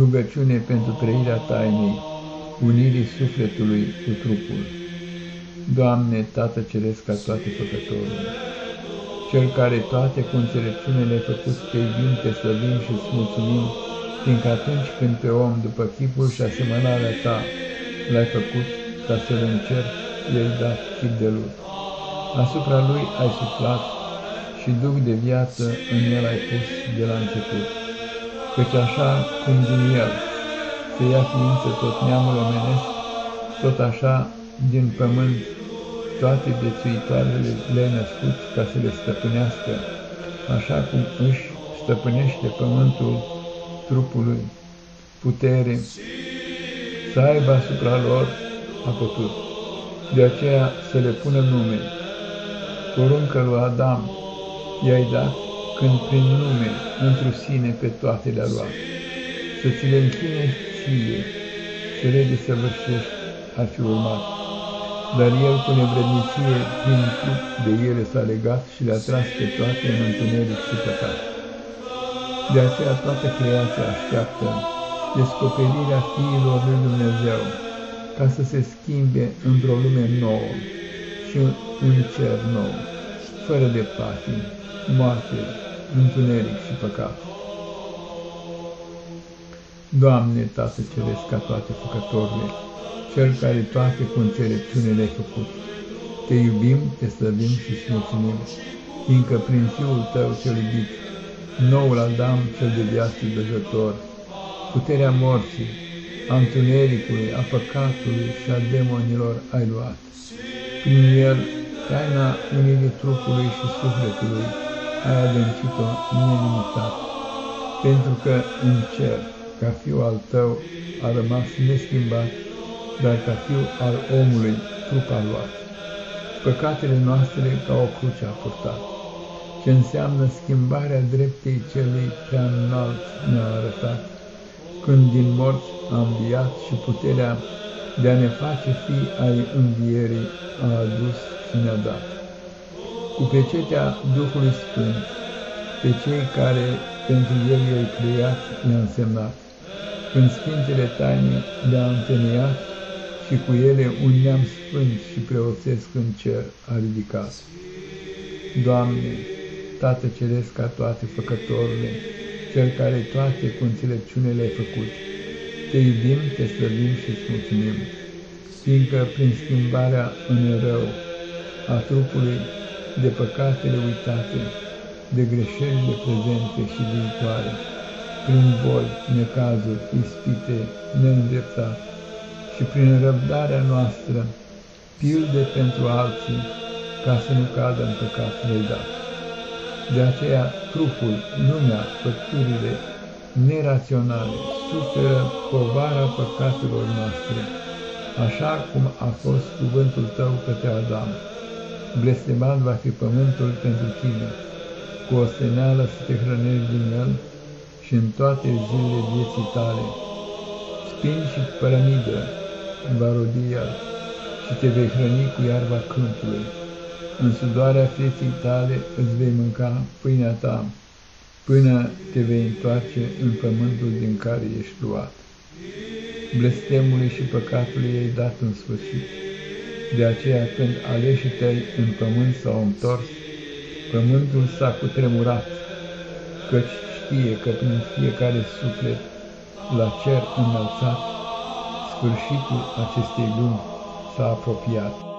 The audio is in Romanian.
Rugăciune pentru trăirea tainei, unirii sufletului cu trupul. Doamne, Tată Ceresc ca toate făcătorul, Cel care toate cu înțelepciune le-ai făcut, te iubim, te slăvim și îți mulțumim, fiindcă atunci când pe om, după chipul și asemănarea ta, l-ai făcut, ca să-l încerci, i-ai dat chip de lut. Asupra lui ai suflat și duc de viață în el ai pus de la început căci așa cum din el se ia ființă tot neamul omenesc, tot așa din pământ toate dețuitoarele le născut ca să le stăpânească, așa cum își stăpânește pământul trupului putere, să aibă asupra lor a putut. De aceea să le pună nume. Poruncă lui Adam i-ai dat când prin nume într sine pe toate le-a luat, să ți le închine ție, să le desăvârșești ar fi urmat. Dar el cu nevrednicie prin trup de ele s-a legat și le-a tras pe toate în întuneric și păcat. De aceea toată creația așteaptă descoperirea fiilor lui Dumnezeu, ca să se schimbe într-o lume nouă și un cer nou, fără de patii, moarte, întuneric și păcat. Doamne, Tată Ceresc, ca toate făcătorile, Cel care toate cu înțelepciune le-ai făcut, Te iubim, Te slăbim și îți mulțumim, fiindcă prin Fiul Tău cel iubit, noul Adam cel de viață dăjător, puterea morții, a întunericului, a păcatului și a demonilor ai luat. Prin el, taina unirii trupului și sufletului, ai adâncit-o nelimitat, pentru că în cer, ca fiu al tău, a rămas neschimbat, dar ca fiu al omului, trup a luat. Păcatele noastre ca o cruce a purtat, ce înseamnă schimbarea dreptei celei prea înalt ne-a arătat, când din morți a înviat și puterea de a ne face fi ai învierii a adus și ne-a dat cu pecetea Duhului Sfânt, pe cei care pentru El i-ai creat, i-a însemnat, când Sfintele Taine le-a întemeiat și cu ele un neam sfânt și preoțesc în cer a ridicat. Doamne, Tată Ceresc ca toate făcătorile, Cel care toate cu înțelepciune le-ai făcut, te iubim, te slăbim și îți mulțumim, fiindcă prin schimbarea în rău a trupului de păcatele uitate, de greșelile prezente și viitoare, prin boli, necazuri, ispite, neîndreptat și prin răbdarea noastră, pilde pentru alții, ca să nu cadă în păcat le dat. De aceea, trupul, lumea, făpturile neraționale suferă povara păcatelor noastre, așa cum a fost cuvântul tău către Adam blestemat va fi pământul pentru tine, cu o seneală să te hrănești din el și în toate zilele vieții tale. Spini și părămidă va rodi el și te vei hrăni cu iarba câmpului. În sudoarea feții tale îți vei mânca pâinea ta, până te vei întoarce în pământul din care ești luat. Blestemului și păcatului ai dat în sfârșit de aceea când aleșii tăi în pământ s-au întors, pământul s-a cutremurat, căci știe că prin fiecare suflet la cer înălțat, sfârșitul acestei lumi s-a apropiat.